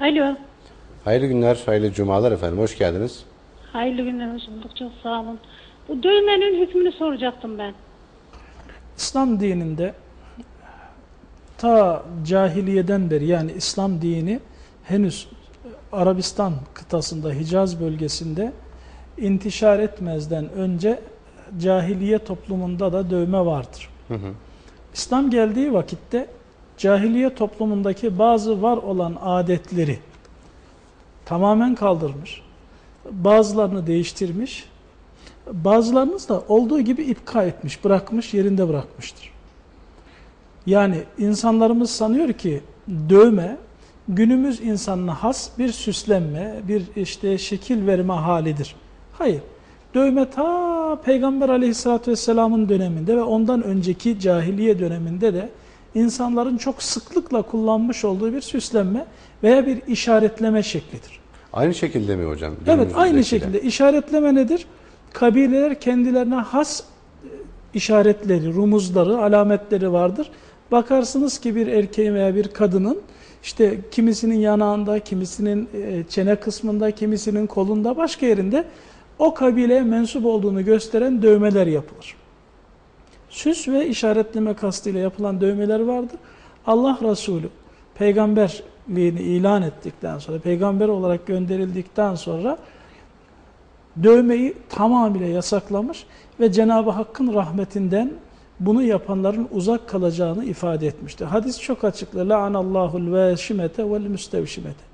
Alo. Hayırlı günler, hayırlı cumalar efendim. Hoş geldiniz. Hayırlı günler, hoş bulduk. Çok sağ olun. Bu dövmenin hükmünü soracaktım ben. İslam dininde ta cahiliyeden beri yani İslam dini henüz Arabistan kıtasında Hicaz bölgesinde intişar etmezden önce cahiliye toplumunda da dövme vardır. İslam geldiği vakitte cahiliye toplumundaki bazı var olan adetleri tamamen kaldırmış. Bazılarını değiştirmiş. Bazılarınız da olduğu gibi ipka etmiş, bırakmış, yerinde bırakmıştır. Yani insanlarımız sanıyor ki dövme günümüz insanına has bir süslenme, bir işte şekil verme halidir. Hayır. Dövme ta Peygamber aleyhissalatü vesselamın döneminde ve ondan önceki cahiliye döneminde de insanların çok sıklıkla kullanmış olduğu bir süslenme veya bir işaretleme şeklidir. Aynı şekilde mi hocam? Evet aynı de. şekilde işaretleme nedir? Kabileler kendilerine has e, işaretleri, rumuzları, alametleri vardır. Bakarsınız ki bir erkeğin veya bir kadının işte kimisinin yanağında, kimisinin e, çene kısmında, kimisinin kolunda, başka yerinde o kabileye mensup olduğunu gösteren dövmeler yapılır. Süs ve işaretleme kastıyla yapılan dövmeler vardır. Allah Resulü peygamberliğini ilan ettikten sonra, peygamber olarak gönderildikten sonra dövmeyi tamamıyla yasaklamış ve Cenab-ı Hakk'ın rahmetinden bunu yapanların uzak kalacağını ifade etmiştir. Hadis çok açıklı. La'anallahu'l veşimete vel müstevşimete.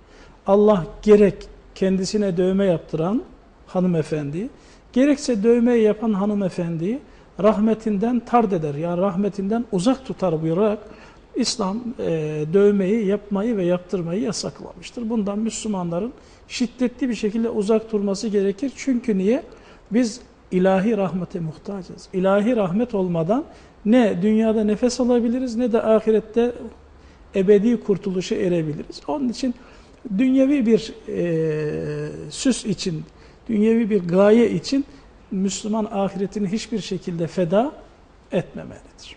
Allah gerek kendisine dövme yaptıran hanımefendiyi, gerekse dövmeyi yapan hanımefendiyi rahmetinden tard eder. Yani rahmetinden uzak tutar buyurarak İslam e, dövmeyi yapmayı ve yaptırmayı yasaklamıştır. Bundan Müslümanların şiddetli bir şekilde uzak durması gerekir. Çünkü niye? Biz ilahi rahmete muhtacız. İlahi rahmet olmadan ne dünyada nefes alabiliriz ne de ahirette ebedi kurtuluşa erebiliriz. Onun için dünyevi bir e, süs için, dünyevi bir gaye için Müslüman ahiretini hiçbir şekilde feda etmemelidir.